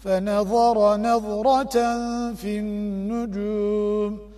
فنظر نظرة في النجوم.